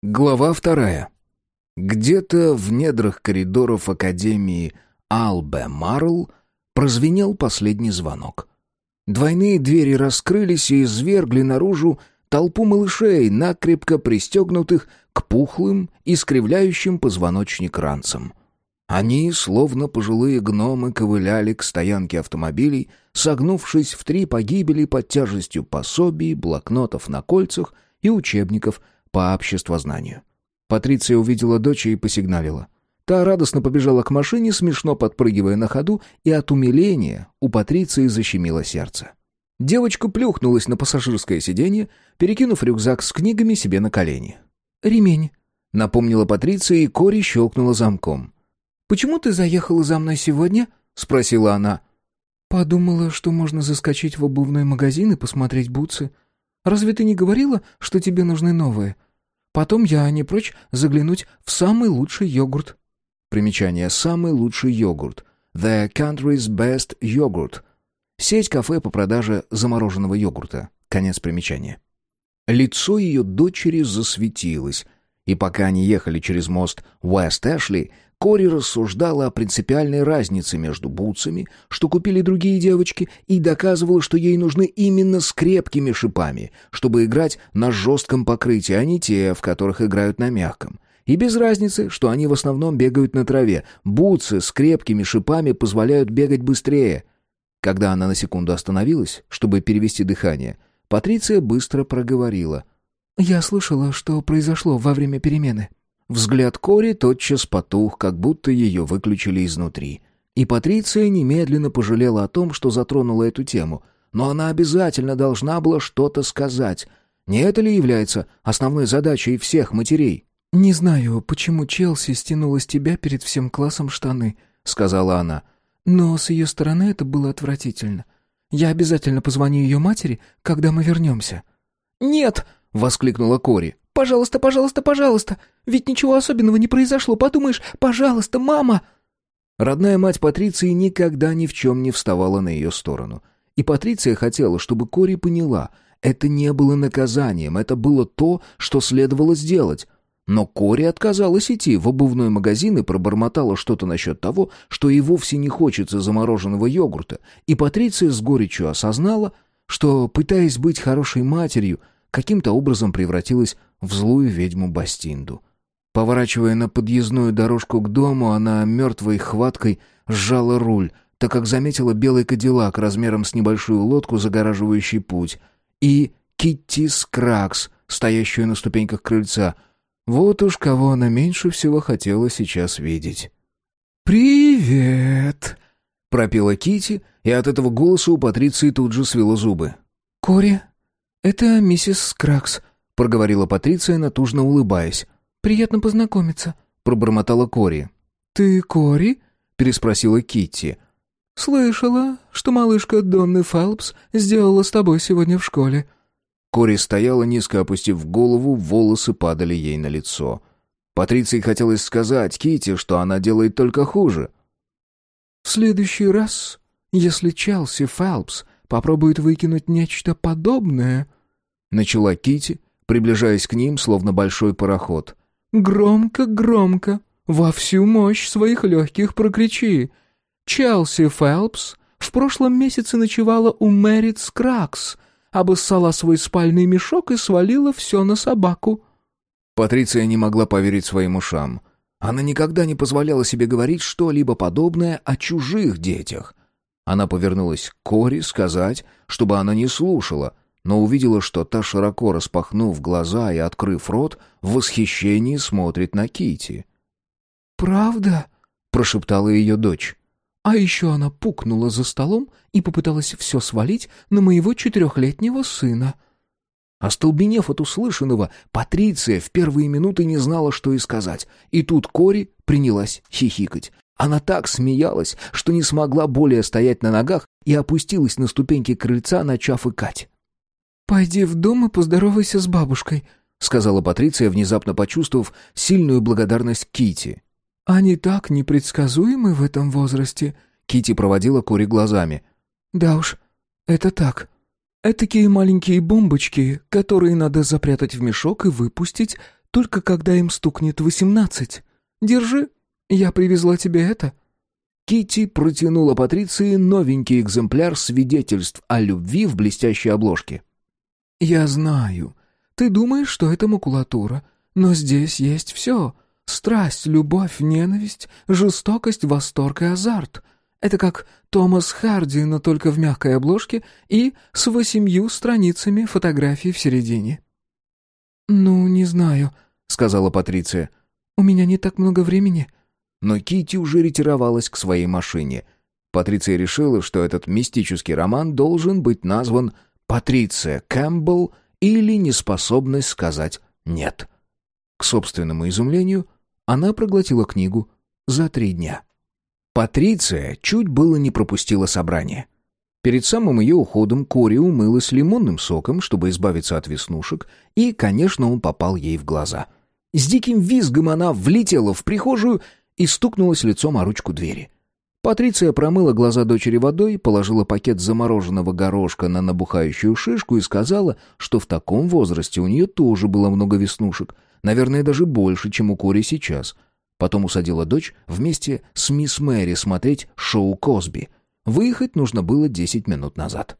Глава вторая. Где-то в недрах коридоров Академии Албе Марл прозвенел последний звонок. Двойные двери раскрылись и извергли наружу толпу малышей, накрепко пристегнутых к пухлым, искривляющим позвоночник ранцам. Они, словно пожилые гномы, ковыляли к стоянке автомобилей, согнувшись в три погибели под тяжестью пособий, блокнотов на кольцах и учебников — по обществознанию. Патриция увидела дочь и посигналила. Та радостно побежала к машине, смешно подпрыгивая на ходу, и от умиления у Патриции защемило сердце. Девочка плюхнулась на пассажирское сиденье, перекинув рюкзак с книгами себе на колени. «Ремень», — напомнила Патриция, и Кори щелкнула замком. «Почему ты заехала за мной сегодня?» — спросила она. «Подумала, что можно заскочить в обувной магазин и посмотреть бутсы. Разве ты не говорила, что тебе нужны новые? Потом я не прочь заглянуть в самый лучший йогурт». Примечание «Самый лучший йогурт». The country's best yogurt. Сеть кафе по продаже замороженного йогурта. Конец примечания. Лицо ее дочери засветилось, и пока они ехали через мост Уэст-Эшли, Кори рассуждала о принципиальной разнице между бутсами, что купили другие девочки, и доказывала, что ей нужны именно с крепкими шипами, чтобы играть на жестком покрытии, а не те, в которых играют на мягком. И без разницы, что они в основном бегают на траве. Бутсы с крепкими шипами позволяют бегать быстрее. Когда она на секунду остановилась, чтобы перевести дыхание, Патриция быстро проговорила. «Я слышала, что произошло во время перемены». Взгляд Кори тотчас потух, как будто ее выключили изнутри. И Патриция немедленно пожалела о том, что затронула эту тему. Но она обязательно должна была что-то сказать. Не это ли является основной задачей всех матерей? «Не знаю, почему Челси стянула с тебя перед всем классом штаны», — сказала она. «Но с ее стороны это было отвратительно. Я обязательно позвоню ее матери, когда мы вернемся». «Нет!» — воскликнула Кори. Пожалуйста, пожалуйста, пожалуйста. Ведь ничего особенного не произошло. Подумаешь, пожалуйста, мама!» Родная мать Патриции никогда ни в чем не вставала на ее сторону. И Патриция хотела, чтобы Кори поняла, это не было наказанием, это было то, что следовало сделать. Но Кори отказалась идти в обувной магазин и пробормотала что-то насчет того, что ей вовсе не хочется замороженного йогурта. И Патриция с горечью осознала, что, пытаясь быть хорошей матерью, каким-то образом превратилась в злую ведьму Бастинду. Поворачивая на подъездную дорожку к дому, она мертвой хваткой сжала руль, так как заметила белый кадиллак размером с небольшую лодку, загораживающий путь, и Китти Скракс, стоящую на ступеньках крыльца. Вот уж кого она меньше всего хотела сейчас видеть. «Привет!» — пропела Китти, и от этого голоса у Патриции тут же свело зубы. «Кори, это миссис Скракс», проговорила Патриция, натужно улыбаясь. «Приятно познакомиться», — пробормотала Кори. «Ты Кори?» — переспросила Китти. «Слышала, что малышка Донны Фалпс сделала с тобой сегодня в школе». Кори стояла, низко опустив голову, волосы падали ей на лицо. Патриции хотелось сказать Кити, что она делает только хуже. «В следующий раз, если Челси Фалпс попробует выкинуть нечто подобное...» Начала Кити, приближаясь к ним, словно большой пароход. «Громко, громко, во всю мощь своих легких прокричи. Челси Фелпс в прошлом месяце ночевала у Мэрит Скракс, обоссала свой спальный мешок и свалила все на собаку». Патриция не могла поверить своим ушам. Она никогда не позволяла себе говорить что-либо подобное о чужих детях. Она повернулась к Кори сказать, чтобы она не слушала — но увидела, что та, широко распахнув глаза и открыв рот, в восхищении смотрит на Кити. «Правда?» — прошептала ее дочь. А еще она пукнула за столом и попыталась все свалить на моего четырехлетнего сына. Остолбенев от услышанного, Патриция в первые минуты не знала, что и сказать, и тут Кори принялась хихикать. Она так смеялась, что не смогла более стоять на ногах и опустилась на ступеньки крыльца, начав икать. «Пойди в дом и поздоровайся с бабушкой», — сказала Патриция, внезапно почувствовав сильную благодарность Кити. «Они так непредсказуемы в этом возрасте», — Кити проводила Кори глазами. «Да уж, это так. Этакие маленькие бомбочки, которые надо запрятать в мешок и выпустить только когда им стукнет восемнадцать. Держи, я привезла тебе это». Кити протянула Патриции новенький экземпляр свидетельств о любви в блестящей обложке. «Я знаю. Ты думаешь, что это макулатура, но здесь есть все. Страсть, любовь, ненависть, жестокость, восторг и азарт. Это как Томас Харди, но только в мягкой обложке и с восемью страницами фотографий в середине». «Ну, не знаю», — сказала Патриция. «У меня не так много времени». Но Кити уже ретировалась к своей машине. Патриция решила, что этот мистический роман должен быть назван «Патриция Кэмпбелл» или «Неспособность сказать нет». К собственному изумлению, она проглотила книгу за три дня. Патриция чуть было не пропустила собрание. Перед самым ее уходом Кори умылась лимонным соком, чтобы избавиться от веснушек, и, конечно, он попал ей в глаза. С диким визгом она влетела в прихожую и стукнулась лицом о ручку двери. Патриция промыла глаза дочери водой, положила пакет замороженного горошка на набухающую шишку и сказала, что в таком возрасте у нее тоже было много веснушек, наверное, даже больше, чем у Кори сейчас. Потом усадила дочь вместе с мисс Мэри смотреть шоу Косби. Выехать нужно было десять минут назад.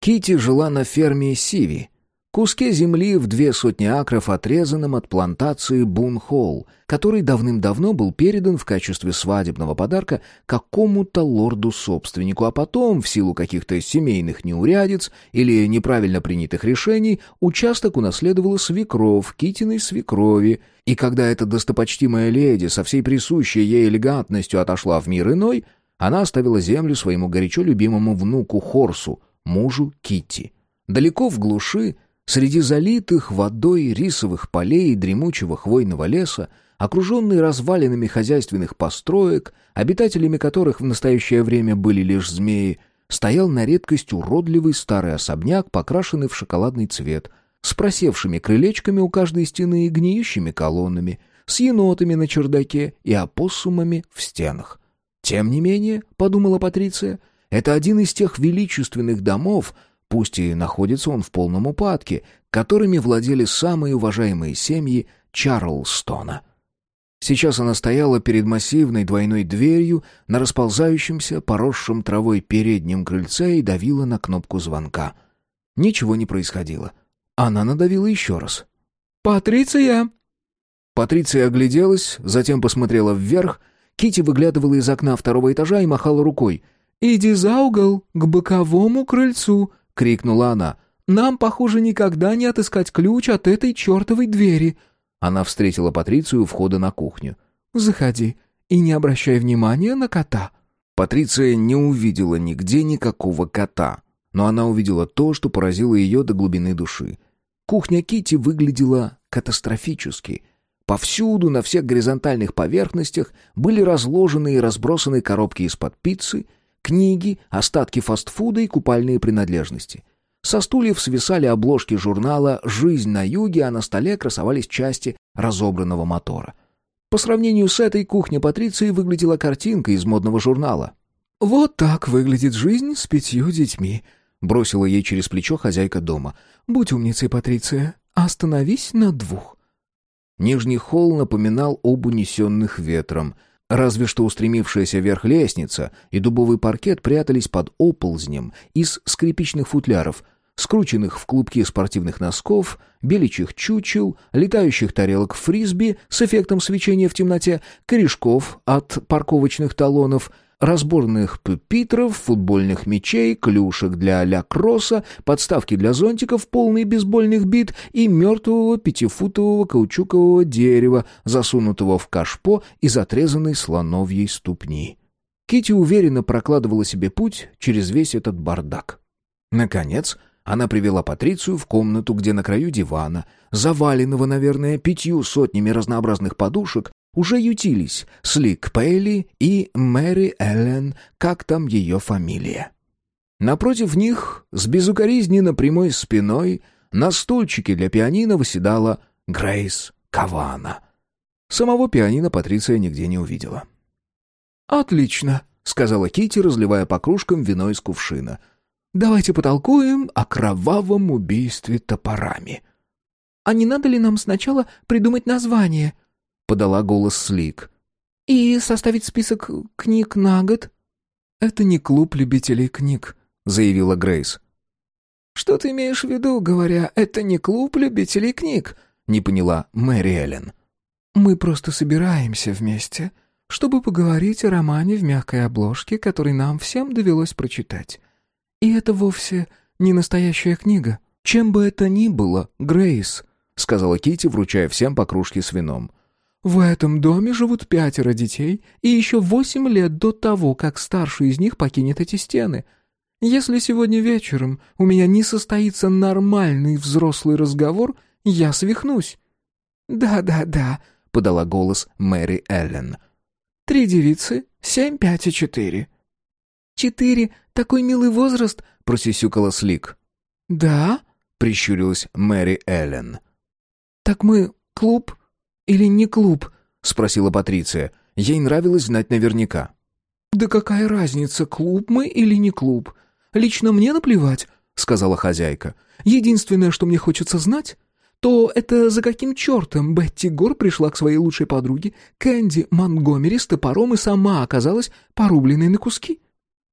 Кити жила на ферме Сиви, куске земли в две сотни акров, отрезанном от плантации Бун-Холл, который давным-давно был передан в качестве свадебного подарка какому-то лорду-собственнику, а потом, в силу каких-то семейных неурядиц или неправильно принятых решений, участок унаследовала свекров, Китиной свекрови, и когда эта достопочтимая леди со всей присущей ей элегантностью отошла в мир иной, она оставила землю своему горячо любимому внуку Хорсу, мужу Китти. Далеко в глуши, Среди залитых водой рисовых полей и дремучего хвойного леса, окруженный развалинами хозяйственных построек, обитателями которых в настоящее время были лишь змеи, стоял на редкость уродливый старый особняк, покрашенный в шоколадный цвет, с просевшими крылечками у каждой стены и гниющими колоннами, с енотами на чердаке и опоссумами в стенах. Тем не менее, — подумала Патриция, — это один из тех величественных домов, Пусть и находится он в полном упадке, которыми владели самые уважаемые семьи Чарлстона. Сейчас она стояла перед массивной двойной дверью на расползающемся, поросшем травой переднем крыльце и давила на кнопку звонка. Ничего не происходило. Она надавила еще раз. «Патриция!» Патриция огляделась, затем посмотрела вверх. Кити выглядывала из окна второго этажа и махала рукой. «Иди за угол, к боковому крыльцу крикнула она. «Нам, похоже, никогда не отыскать ключ от этой чертовой двери!» Она встретила Патрицию у входа на кухню. «Заходи и не обращай внимания на кота». Патриция не увидела нигде никакого кота, но она увидела то, что поразило ее до глубины души. Кухня Кити выглядела катастрофически. Повсюду, на всех горизонтальных поверхностях, были разложены и разбросаны коробки из-под пиццы — Книги, остатки фастфуда и купальные принадлежности. Со стульев свисали обложки журнала «Жизнь на юге», а на столе красовались части разобранного мотора. По сравнению с этой кухня Патриции выглядела картинка из модного журнала. «Вот так выглядит жизнь с пятью детьми», — бросила ей через плечо хозяйка дома. «Будь умницей, Патриция, остановись на двух». Нижний холл напоминал об унесенных ветром — Разве что устремившаяся вверх лестница и дубовый паркет прятались под оползнем из скрипичных футляров, скрученных в клубки спортивных носков, беличьих чучел, летающих тарелок фрисби с эффектом свечения в темноте, корешков от парковочных талонов — разборных пюпитров, футбольных мячей, клюшек для ля-кросса, подставки для зонтиков, полный бейсбольных бит и мертвого пятифутового каучукового дерева, засунутого в кашпо из отрезанной слоновьей ступни. Кити уверенно прокладывала себе путь через весь этот бардак. Наконец, она привела Патрицию в комнату, где на краю дивана, заваленного, наверное, пятью сотнями разнообразных подушек, уже ютились Слик Пейли и Мэри Эллен, как там ее фамилия. Напротив них, с безукоризненно прямой спиной, на стульчике для пианино выседала Грейс Кавана. Самого пианино Патриция нигде не увидела. «Отлично», — сказала Кити, разливая по кружкам вино из кувшина. «Давайте потолкуем о кровавом убийстве топорами». «А не надо ли нам сначала придумать название?» — подала голос Слик. «И составить список книг на год?» «Это не клуб любителей книг», — заявила Грейс. «Что ты имеешь в виду, говоря, это не клуб любителей книг?» — не поняла Мэри Эллен. «Мы просто собираемся вместе, чтобы поговорить о романе в мягкой обложке, который нам всем довелось прочитать. И это вовсе не настоящая книга. Чем бы это ни было, Грейс», — сказала Кити, вручая всем по кружке с вином. «В этом доме живут пятеро детей, и еще восемь лет до того, как старший из них покинет эти стены. Если сегодня вечером у меня не состоится нормальный взрослый разговор, я свихнусь». «Да-да-да», — подала голос Мэри Эллен. «Три девицы, семь, пять и четыре». «Четыре — такой милый возраст», — просисюкала Слик. «Да?» — прищурилась Мэри Эллен. «Так мы клуб или не клуб?» — спросила Патриция. Ей нравилось знать наверняка. «Да какая разница, клуб мы или не клуб? Лично мне наплевать», — сказала хозяйка. «Единственное, что мне хочется знать, то это за каким чертом Бетти Гор пришла к своей лучшей подруге Кэнди Монгомери с топором и сама оказалась порубленной на куски?»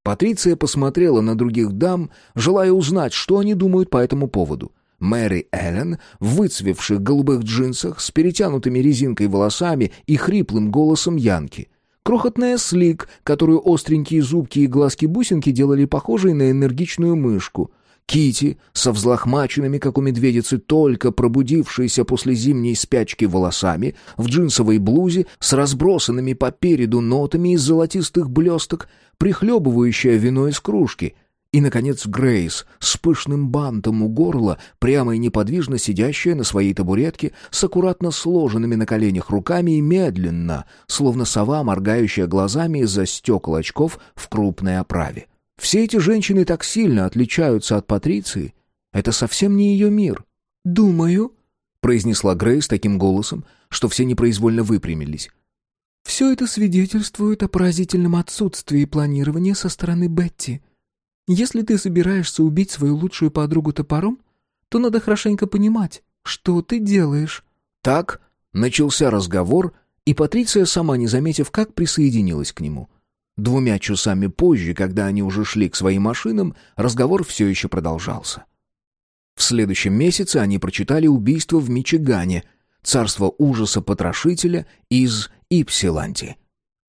Патриция посмотрела на других дам, желая узнать, что они думают по этому поводу. Мэри Эллен в выцвевших голубых джинсах с перетянутыми резинкой волосами и хриплым голосом Янки. Крохотная Слик, которую остренькие зубки и глазки-бусинки делали похожей на энергичную мышку. Кити со взлохмаченными, как у медведицы, только пробудившейся после зимней спячки волосами, в джинсовой блузе с разбросанными по переду нотами из золотистых блесток, прихлебывающая вино из кружки — и, наконец, Грейс с пышным бантом у горла, прямо и неподвижно сидящая на своей табуретке, с аккуратно сложенными на коленях руками и медленно, словно сова, моргающая глазами из-за стекол очков в крупной оправе. Все эти женщины так сильно отличаются от Патриции. Это совсем не ее мир. «Думаю», — произнесла Грейс таким голосом, что все непроизвольно выпрямились. «Все это свидетельствует о поразительном отсутствии планирования со стороны Бетти. Если ты собираешься убить свою лучшую подругу топором, то надо хорошенько понимать, что ты делаешь». Так начался разговор, и Патриция, сама не заметив, как присоединилась к нему. Двумя часами позже, когда они уже шли к своим машинам, разговор все еще продолжался. В следующем месяце они прочитали «Убийство в Мичигане», «Царство ужаса потрошителя» из Ипсиланти.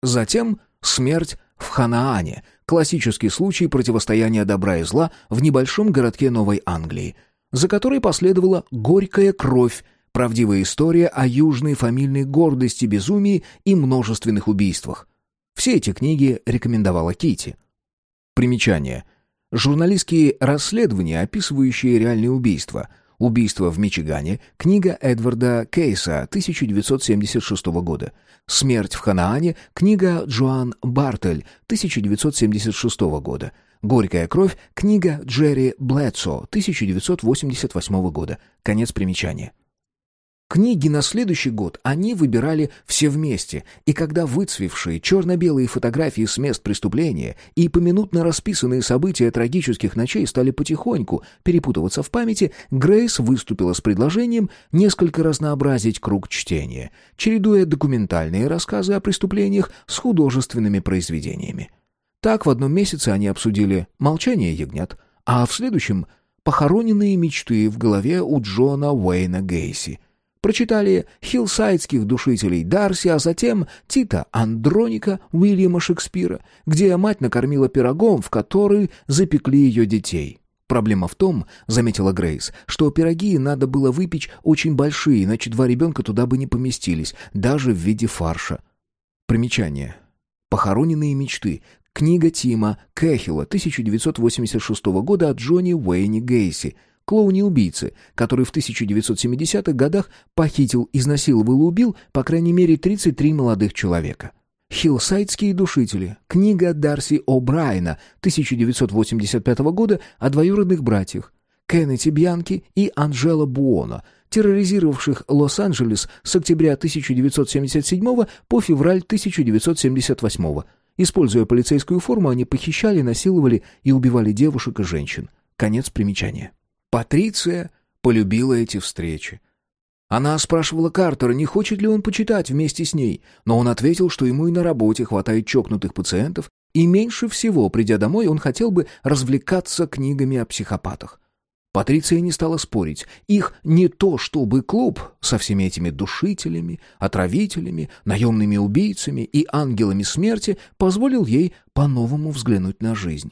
Затем «Смерть в Ханаане», классический случай противостояния добра и зла в небольшом городке Новой Англии, за которой последовала «Горькая кровь», правдивая история о южной фамильной гордости, безумии и множественных убийствах. Все эти книги рекомендовала Кити. Примечание. Журналистские расследования, описывающие реальные убийства. «Убийство в Мичигане», книга Эдварда Кейса 1976 года. «Смерть в Ханаане», книга Джоан Бартель 1976 года. «Горькая кровь», книга Джерри Блэдсо 1988 года. Конец примечания. Книги на следующий год они выбирали все вместе, и когда выцвевшие черно-белые фотографии с мест преступления и поминутно расписанные события трагических ночей стали потихоньку перепутываться в памяти, Грейс выступила с предложением несколько разнообразить круг чтения, чередуя документальные рассказы о преступлениях с художественными произведениями. Так в одном месяце они обсудили «Молчание ягнят», а в следующем — «Похороненные мечты в голове у Джона Уэйна Гейси», Прочитали хиллсайдских душителей Дарси, а затем Тита Андроника Уильяма Шекспира, где мать накормила пирогом, в который запекли ее детей. Проблема в том, заметила Грейс, что пироги надо было выпечь очень большие, иначе два ребенка туда бы не поместились, даже в виде фарша. Примечание. Похороненные мечты. Книга Тима Кэхилла 1986 года от Джонни Уэйни Гейси – клоуне-убийце, который в 1970-х годах похитил, изнасиловал и убил по крайней мере 33 молодых человека. «Хиллсайдские душители», книга Дарси О'Брайена 1985 года о двоюродных братьях, Кеннети Бьянки и Анжела Буоно, терроризировавших Лос-Анджелес с октября 1977 по февраль 1978 Используя полицейскую форму, они похищали, насиловали и убивали девушек и женщин. Конец примечания. Патриция полюбила эти встречи. Она спрашивала Картера, не хочет ли он почитать вместе с ней, но он ответил, что ему и на работе хватает чокнутых пациентов, и меньше всего, придя домой, он хотел бы развлекаться книгами о психопатах. Патриция не стала спорить. Их не то чтобы клуб со всеми этими душителями, отравителями, наемными убийцами и ангелами смерти позволил ей по-новому взглянуть на жизнь.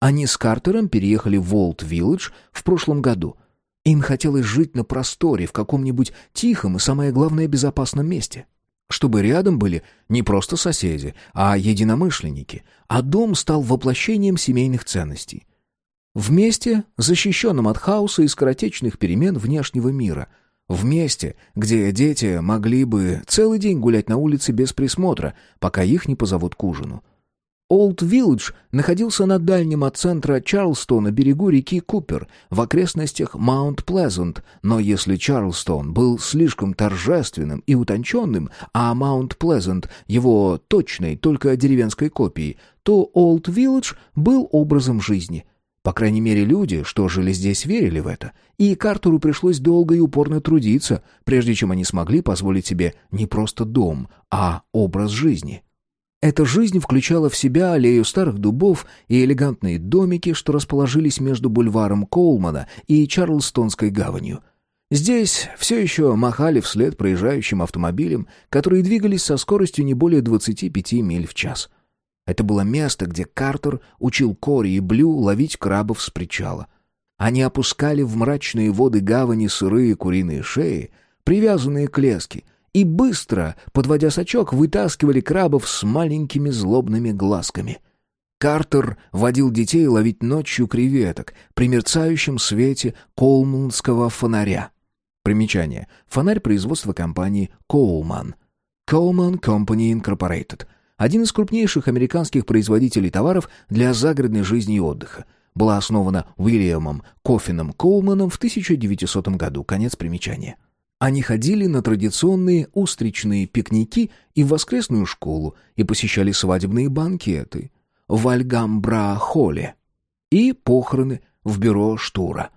Они с Картером переехали в Волт-Виллидж в прошлом году. Им хотелось жить на просторе, в каком-нибудь тихом и, самое главное, безопасном месте. Чтобы рядом были не просто соседи, а единомышленники, а дом стал воплощением семейных ценностей. Вместе, защищенном от хаоса и скоротечных перемен внешнего мира. В месте, где дети могли бы целый день гулять на улице без присмотра, пока их не позовут к ужину. Олд Виллидж находился на дальнем от центра Чарлстона берегу реки Купер, в окрестностях Маунт Плезант, но если Чарлстон был слишком торжественным и утонченным, а Маунт Плезант его точной, только деревенской копией, то Олд Виллидж был образом жизни — по крайней мере, люди, что жили здесь, верили в это, и Картеру пришлось долго и упорно трудиться, прежде чем они смогли позволить себе не просто дом, а образ жизни. Эта жизнь включала в себя аллею старых дубов и элегантные домики, что расположились между бульваром Коулмана и Чарлстонской гаванью. Здесь все еще махали вслед проезжающим автомобилям, которые двигались со скоростью не более 25 миль в час — это было место, где Картер учил Кори и Блю ловить крабов с причала. Они опускали в мрачные воды гавани сырые куриные шеи, привязанные к леске, и быстро, подводя сачок, вытаскивали крабов с маленькими злобными глазками. Картер водил детей ловить ночью креветок при мерцающем свете колмунского фонаря. Примечание. Фонарь производства компании «Коулман». Coleman Company Incorporated — один из крупнейших американских производителей товаров для загородной жизни и отдыха. Была основана Уильямом Кофином Коуманом в 1900 году. Конец примечания. Они ходили на традиционные устричные пикники и в воскресную школу и посещали свадебные банкеты в Альгамбра-холле и похороны в бюро Штура.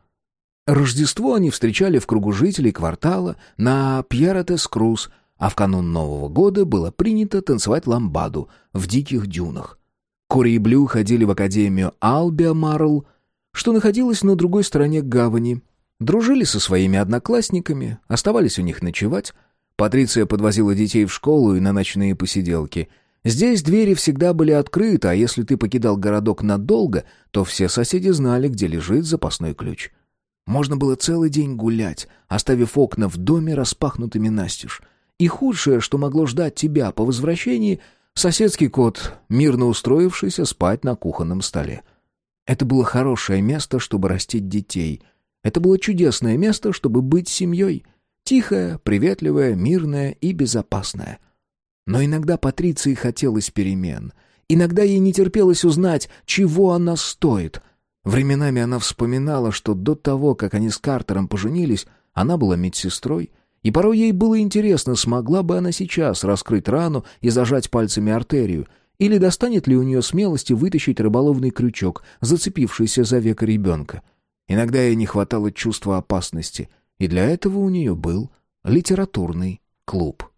Рождество они встречали в кругу жителей квартала на Пьератес-Круз – а в канун Нового года было принято танцевать ламбаду в диких дюнах. Кори и Блю ходили в академию Албиа Марл, что находилась на другой стороне гавани, дружили со своими одноклассниками, оставались у них ночевать. Патриция подвозила детей в школу и на ночные посиделки. Здесь двери всегда были открыты, а если ты покидал городок надолго, то все соседи знали, где лежит запасной ключ. Можно было целый день гулять, оставив окна в доме распахнутыми настежь. И худшее, что могло ждать тебя по возвращении, соседский кот, мирно устроившийся спать на кухонном столе. Это было хорошее место, чтобы растить детей. Это было чудесное место, чтобы быть семьей. Тихое, приветливое, мирное и безопасное. Но иногда Патриции хотелось перемен. Иногда ей не терпелось узнать, чего она стоит. Временами она вспоминала, что до того, как они с Картером поженились, она была медсестрой — и порой ей было интересно, смогла бы она сейчас раскрыть рану и зажать пальцами артерию, или достанет ли у нее смелости вытащить рыболовный крючок, зацепившийся за веко ребенка. Иногда ей не хватало чувства опасности, и для этого у нее был литературный клуб.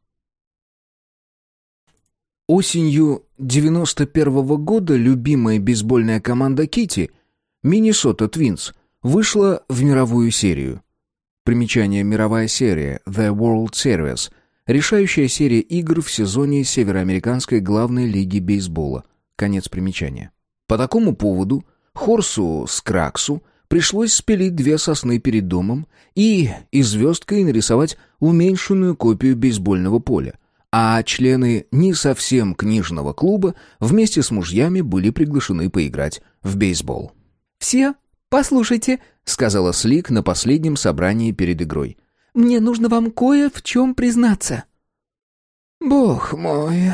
Осенью 91 -го года любимая бейсбольная команда Кити, Миннесота Твинс, вышла в мировую серию. Примечание «Мировая серия» The World Series – решающая серия игр в сезоне Североамериканской главной лиги бейсбола. Конец примечания. По такому поводу Хорсу Скраксу пришлось спилить две сосны перед домом и и звездкой нарисовать уменьшенную копию бейсбольного поля, а члены не совсем книжного клуба вместе с мужьями были приглашены поиграть в бейсбол. «Все «Послушайте», — сказала Слик на последнем собрании перед игрой. «Мне нужно вам кое в чем признаться». «Бог мой...»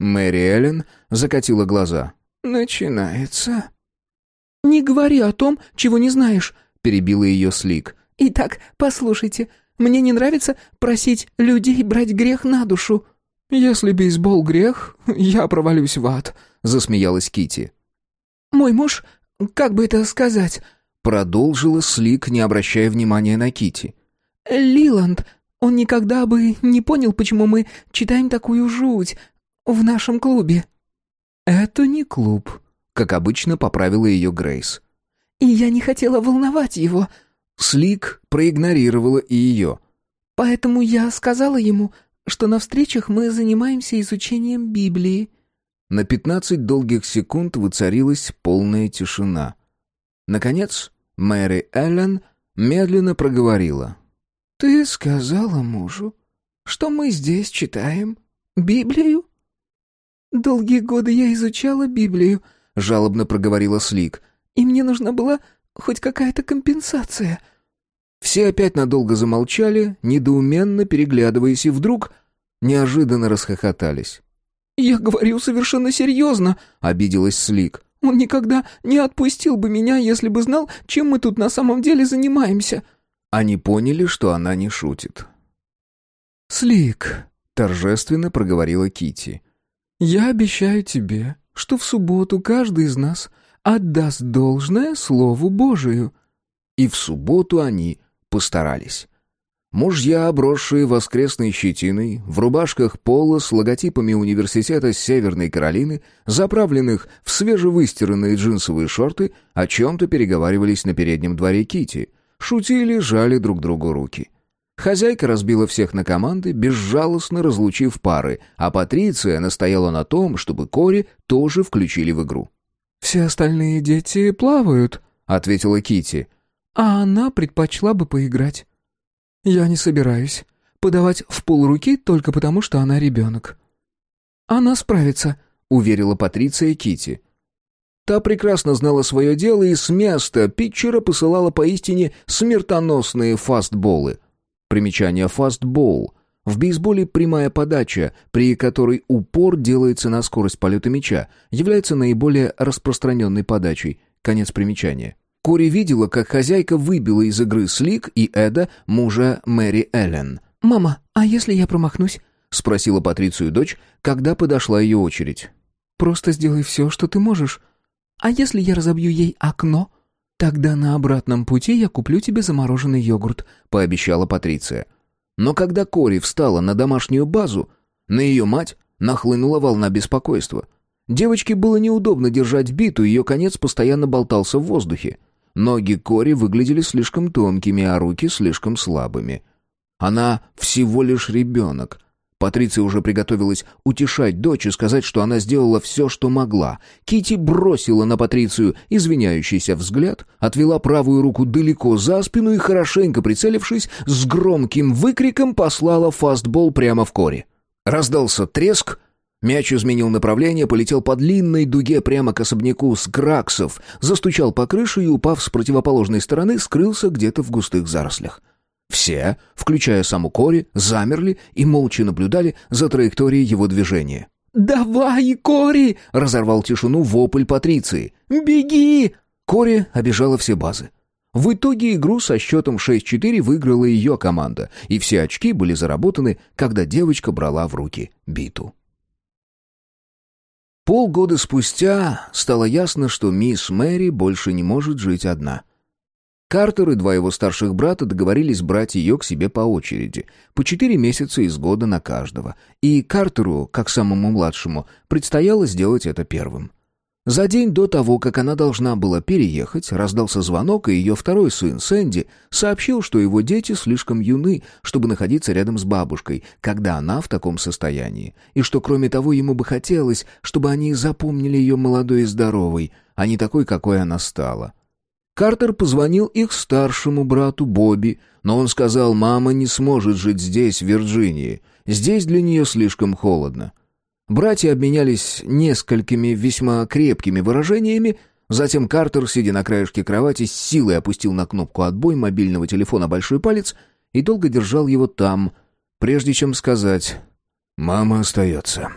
Мэри Эллен закатила глаза. «Начинается...» «Не говори о том, чего не знаешь», — перебила ее Слик. «Итак, послушайте, мне не нравится просить людей брать грех на душу». «Если бейсбол грех, я провалюсь в ад», — засмеялась Кити. «Мой муж как бы это сказать?» Продолжила Слик, не обращая внимания на Кити. «Лиланд, Он никогда бы не понял, почему мы читаем такую жуть в нашем клубе». «Это не клуб», — как обычно поправила ее Грейс. «И я не хотела волновать его». Слик проигнорировала и ее. «Поэтому я сказала ему, что на встречах мы занимаемся изучением Библии». На пятнадцать долгих секунд воцарилась полная тишина. Наконец, Мэри Эллен медленно проговорила. «Ты сказала мужу, что мы здесь читаем Библию?» «Долгие годы я изучала Библию», — жалобно проговорила Слик. «И мне нужна была хоть какая-то компенсация». Все опять надолго замолчали, недоуменно переглядываясь, и вдруг неожиданно расхохотались. «Я говорю совершенно серьезно», — обиделась Слик. «Он никогда не отпустил бы меня, если бы знал, чем мы тут на самом деле занимаемся». Они поняли, что она не шутит. «Слик», — торжественно проговорила Кити. «Я обещаю тебе, что в субботу каждый из нас отдаст должное Слову Божию». И в субботу они постарались. Мужья, обросшие воскресной щетиной, в рубашках пола с логотипами университета Северной Каролины, заправленных в свежевыстиранные джинсовые шорты, о чем-то переговаривались на переднем дворе Кити, шутили, жали друг другу руки. Хозяйка разбила всех на команды, безжалостно разлучив пары, а Патриция настояла на том, чтобы Кори тоже включили в игру. «Все остальные дети плавают», — ответила Кити, «А она предпочла бы поиграть». «Я не собираюсь. Подавать в полруки только потому, что она ребенок». «Она справится», — уверила Патриция Кити. Та прекрасно знала свое дело и с места питчера посылала поистине смертоносные фастболы. Примечание «фастбол» — в бейсболе прямая подача, при которой упор делается на скорость полета мяча, является наиболее распространенной подачей. Конец примечания. Кори видела, как хозяйка выбила из игры Слик и Эда, мужа Мэри Эллен. «Мама, а если я промахнусь?» — спросила Патрицию дочь, когда подошла ее очередь. «Просто сделай все, что ты можешь. А если я разобью ей окно?» «Тогда на обратном пути я куплю тебе замороженный йогурт», — пообещала Патриция. Но когда Кори встала на домашнюю базу, на ее мать нахлынула волна беспокойства. Девочке было неудобно держать биту, ее конец постоянно болтался в воздухе. Ноги Кори выглядели слишком тонкими, а руки слишком слабыми. Она всего лишь ребенок. Патриция уже приготовилась утешать дочь и сказать, что она сделала все, что могла. Кити бросила на Патрицию извиняющийся взгляд, отвела правую руку далеко за спину и, хорошенько прицелившись, с громким выкриком послала фастбол прямо в Кори. Раздался треск, Мяч изменил направление, полетел по длинной дуге прямо к особняку с Граксов, застучал по крыше и, упав с противоположной стороны, скрылся где-то в густых зарослях. Все, включая саму Кори, замерли и молча наблюдали за траекторией его движения. «Давай, Кори!» — разорвал тишину вопль Патриции. «Беги!» Кори обижала все базы. В итоге игру со счетом 6-4 выиграла ее команда, и все очки были заработаны, когда девочка брала в руки биту. Полгода спустя стало ясно, что мисс Мэри больше не может жить одна. Картер и два его старших брата договорились брать ее к себе по очереди, по четыре месяца из года на каждого, и Картеру, как самому младшему, предстояло сделать это первым. За день до того, как она должна была переехать, раздался звонок, и ее второй сын, Сэнди, сообщил, что его дети слишком юны, чтобы находиться рядом с бабушкой, когда она в таком состоянии, и что, кроме того, ему бы хотелось, чтобы они запомнили ее молодой и здоровой, а не такой, какой она стала. Картер позвонил их старшему брату Бобби, но он сказал, мама не сможет жить здесь, в Вирджинии, здесь для нее слишком холодно. Братья обменялись несколькими весьма крепкими выражениями, затем Картер, сидя на краешке кровати, с силой опустил на кнопку «отбой» мобильного телефона большой палец и долго держал его там, прежде чем сказать «Мама остается».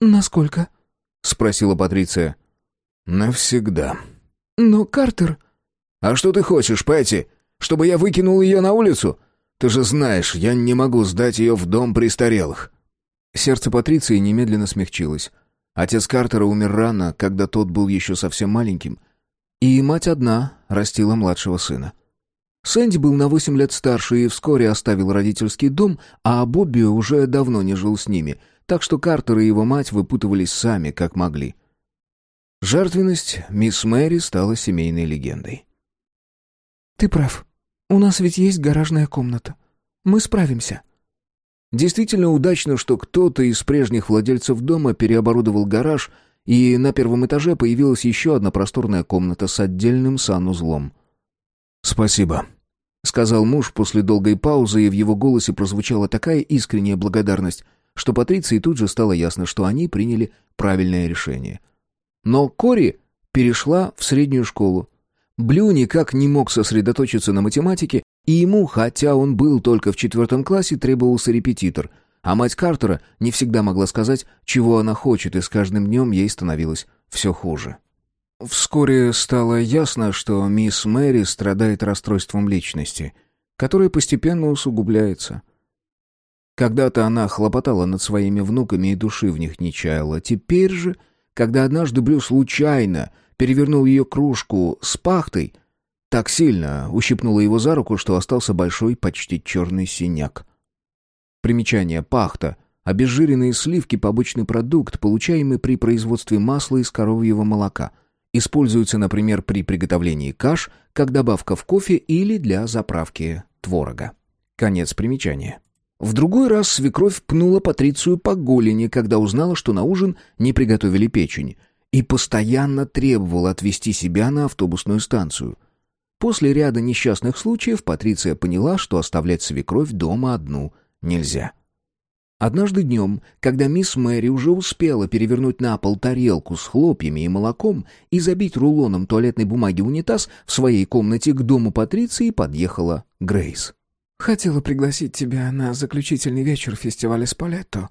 «Насколько?» — спросила Патриция. «Навсегда». «Но Картер...» «А что ты хочешь, Пэтти? Чтобы я выкинул ее на улицу? Ты же знаешь, я не могу сдать ее в дом престарелых». Сердце Патриции немедленно смягчилось. Отец Картера умер рано, когда тот был еще совсем маленьким. И мать одна растила младшего сына. Сэнди был на восемь лет старше и вскоре оставил родительский дом, а Бобби уже давно не жил с ними, так что Картер и его мать выпутывались сами, как могли. Жертвенность мисс Мэри стала семейной легендой. «Ты прав. У нас ведь есть гаражная комната. Мы справимся». Действительно удачно, что кто-то из прежних владельцев дома переоборудовал гараж, и на первом этаже появилась еще одна просторная комната с отдельным санузлом. «Спасибо», — сказал муж после долгой паузы, и в его голосе прозвучала такая искренняя благодарность, что Патриции тут же стало ясно, что они приняли правильное решение. Но Кори перешла в среднюю школу. Блю никак не мог сосредоточиться на математике, и ему, хотя он был только в четвертом классе, требовался репетитор, а мать Картера не всегда могла сказать, чего она хочет, и с каждым днем ей становилось все хуже. Вскоре стало ясно, что мисс Мэри страдает расстройством личности, которое постепенно усугубляется. Когда-то она хлопотала над своими внуками и души в них не чаяла. Теперь же, когда однажды Блю случайно перевернул ее кружку с пахтой, так сильно ущипнула его за руку, что остался большой, почти черный синяк. Примечание «пахта» — обезжиренные сливки — побочный продукт, получаемый при производстве масла из коровьего молока. Используется, например, при приготовлении каш, как добавка в кофе или для заправки творога. Конец примечания. В другой раз свекровь пнула Патрицию по голени, когда узнала, что на ужин не приготовили печень, и постоянно требовала отвезти себя на автобусную станцию — После ряда несчастных случаев Патриция поняла, что оставлять свекровь дома одну нельзя. Однажды днем, когда мисс Мэри уже успела перевернуть на пол тарелку с хлопьями и молоком и забить рулоном туалетной бумаги унитаз, в своей комнате к дому Патриции подъехала Грейс. «Хотела пригласить тебя на заключительный вечер фестиваля Спалетто».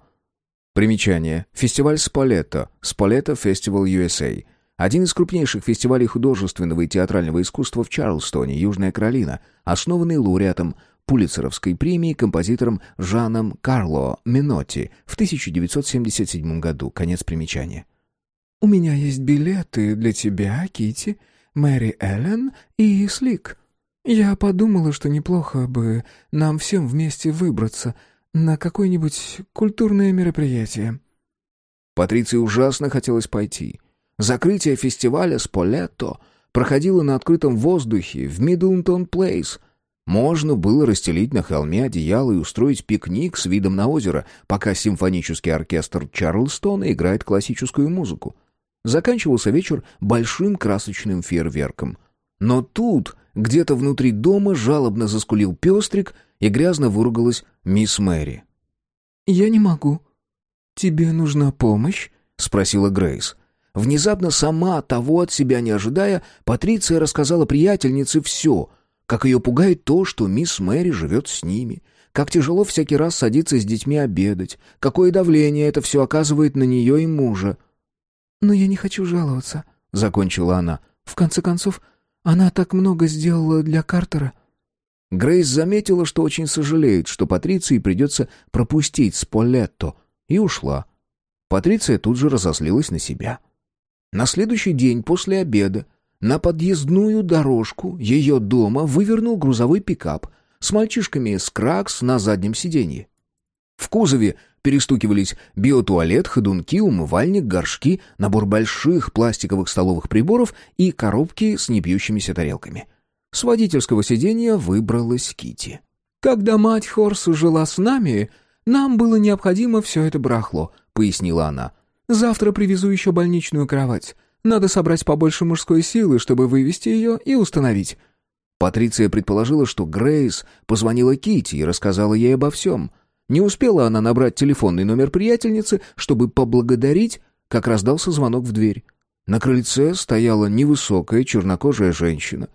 Примечание. Фестиваль Спалетто. Спалетто Фестивал USA. Один из крупнейших фестивалей художественного и театрального искусства в Чарльстоне, Южная Каролина, основанный лауреатом Пулитцеровской премии композитором Жаном Карло Минотти в 1977 году. Конец примечания. «У меня есть билеты для тебя, Кити, Мэри Эллен и Слик. Я подумала, что неплохо бы нам всем вместе выбраться на какое-нибудь культурное мероприятие». Патриции ужасно хотелось пойти — Закрытие фестиваля «Сполетто» проходило на открытом воздухе в Миддлтон Плейс. Можно было расстелить на холме одеяло и устроить пикник с видом на озеро, пока симфонический оркестр Чарльстона играет классическую музыку. Заканчивался вечер большим красочным фейерверком. Но тут, где-то внутри дома, жалобно заскулил пестрик, и грязно выругалась мисс Мэри. «Я не могу. Тебе нужна помощь?» — спросила Грейс. Внезапно сама, того от себя не ожидая, Патриция рассказала приятельнице все, как ее пугает то, что мисс Мэри живет с ними, как тяжело всякий раз садиться с детьми обедать, какое давление это все оказывает на нее и мужа. «Но я не хочу жаловаться», — закончила она. «В конце концов, она так много сделала для Картера». Грейс заметила, что очень сожалеет, что Патриции придется пропустить Сполетто, и ушла. Патриция тут же разозлилась на себя. — на следующий день после обеда на подъездную дорожку ее дома вывернул грузовой пикап с мальчишками с кракс на заднем сиденье. В кузове перестукивались биотуалет, ходунки, умывальник, горшки, набор больших пластиковых столовых приборов и коробки с непьющимися тарелками. С водительского сиденья выбралась Кити. «Когда мать Хорс жила с нами, нам было необходимо все это барахло», — пояснила она. Завтра привезу еще больничную кровать. Надо собрать побольше мужской силы, чтобы вывести ее и установить». Патриция предположила, что Грейс позвонила Кити и рассказала ей обо всем. Не успела она набрать телефонный номер приятельницы, чтобы поблагодарить, как раздался звонок в дверь. На крыльце стояла невысокая чернокожая женщина,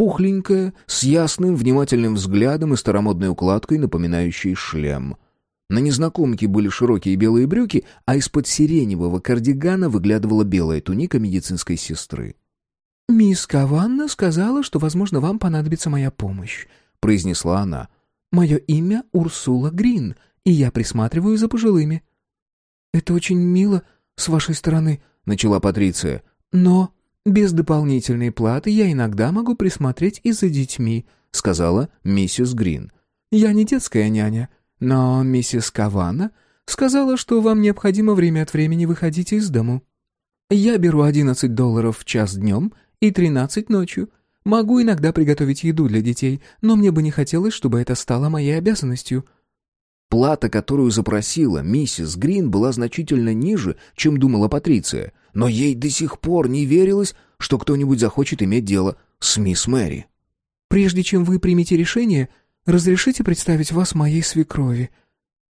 пухленькая, с ясным, внимательным взглядом и старомодной укладкой, напоминающей шлем — на незнакомке были широкие белые брюки, а из-под сиреневого кардигана выглядывала белая туника медицинской сестры. «Мисс Каванна сказала, что, возможно, вам понадобится моя помощь», — произнесла она. «Мое имя Урсула Грин, и я присматриваю за пожилыми». «Это очень мило с вашей стороны», — начала Патриция. «Но...» Без дополнительной платы я иногда могу присмотреть и за детьми», — сказала миссис Грин. «Я не детская няня, но миссис Кавана сказала, что вам необходимо время от времени выходить из дому. Я беру 11 долларов в час днем и 13 ночью. Могу иногда приготовить еду для детей, но мне бы не хотелось, чтобы это стало моей обязанностью». Плата, которую запросила миссис Грин, была значительно ниже, чем думала Патриция, но ей до сих пор не верилось, что кто-нибудь захочет иметь дело с мисс Мэри. «Прежде чем вы примете решение, разрешите представить вас моей свекрови».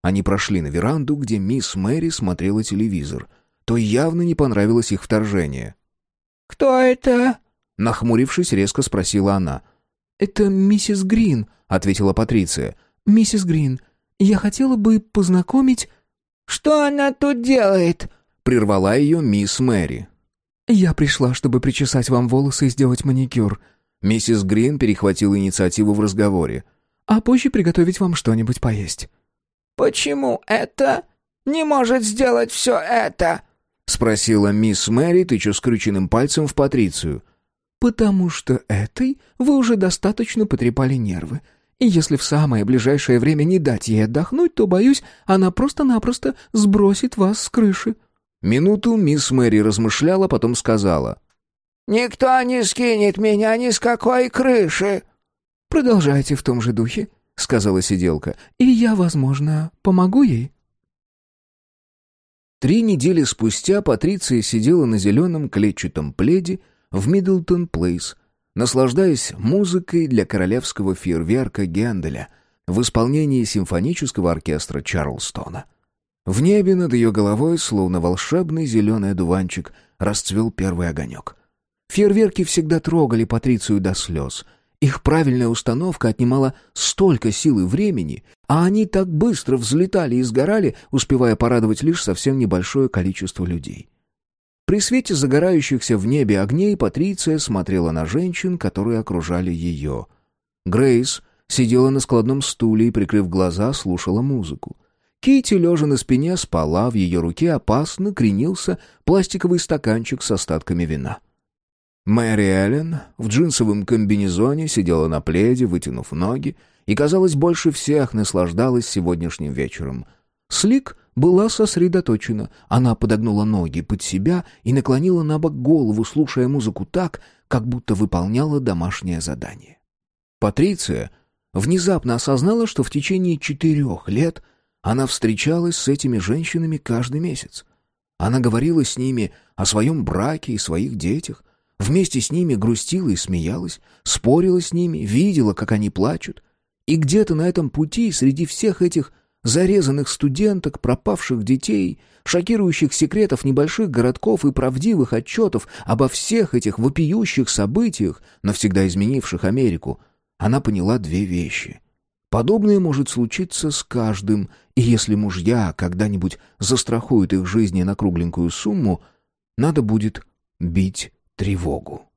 Они прошли на веранду, где мисс Мэри смотрела телевизор. То явно не понравилось их вторжение. «Кто это?» Нахмурившись, резко спросила она. «Это миссис Грин», — ответила Патриция. «Миссис Грин, я хотела бы познакомить...» «Что она тут делает?» — прервала ее мисс Мэри. «Я пришла, чтобы причесать вам волосы и сделать маникюр». Миссис Грин перехватила инициативу в разговоре. «А позже приготовить вам что-нибудь поесть». «Почему это не может сделать все это?» — спросила мисс Мэри, тыча скрюченным пальцем в Патрицию. «Потому что этой вы уже достаточно потрепали нервы. И если в самое ближайшее время не дать ей отдохнуть, то, боюсь, она просто-напросто сбросит вас с крыши». Минуту мисс Мэри размышляла, потом сказала. «Никто не скинет меня ни с какой крыши». «Продолжайте в том же духе», — сказала сиделка, «и я, возможно, помогу ей». Три недели спустя Патриция сидела на зеленом клетчатом пледе в Миддлтон Плейс, наслаждаясь музыкой для королевского фейерверка Генделя в исполнении симфонического оркестра Чарлстона. В небе над ее головой, словно волшебный зеленый одуванчик, расцвел первый огонек. Фейерверки всегда трогали Патрицию до слез. Их правильная установка отнимала столько сил и времени, а они так быстро взлетали и сгорали, успевая порадовать лишь совсем небольшое количество людей. При свете загорающихся в небе огней Патриция смотрела на женщин, которые окружали ее. Грейс сидела на складном стуле и, прикрыв глаза, слушала музыку. Кити, лежа на спине, спала, в ее руке опасно кренился пластиковый стаканчик с остатками вина. Мэри Эллен в джинсовом комбинезоне сидела на пледе, вытянув ноги, и, казалось, больше всех наслаждалась сегодняшним вечером. Слик была сосредоточена. Она подогнула ноги под себя и наклонила на бок голову, слушая музыку так, как будто выполняла домашнее задание. Патриция внезапно осознала, что в течение четырех лет она встречалась с этими женщинами каждый месяц. Она говорила с ними о своем браке и своих детях, вместе с ними грустила и смеялась, спорила с ними, видела, как они плачут. И где-то на этом пути, среди всех этих зарезанных студенток, пропавших детей, шокирующих секретов небольших городков и правдивых отчетов обо всех этих вопиющих событиях, навсегда изменивших Америку, она поняла две вещи. Подобное может случиться с каждым, и если мужья когда-нибудь застрахуют их жизни на кругленькую сумму, надо будет бить тревогу.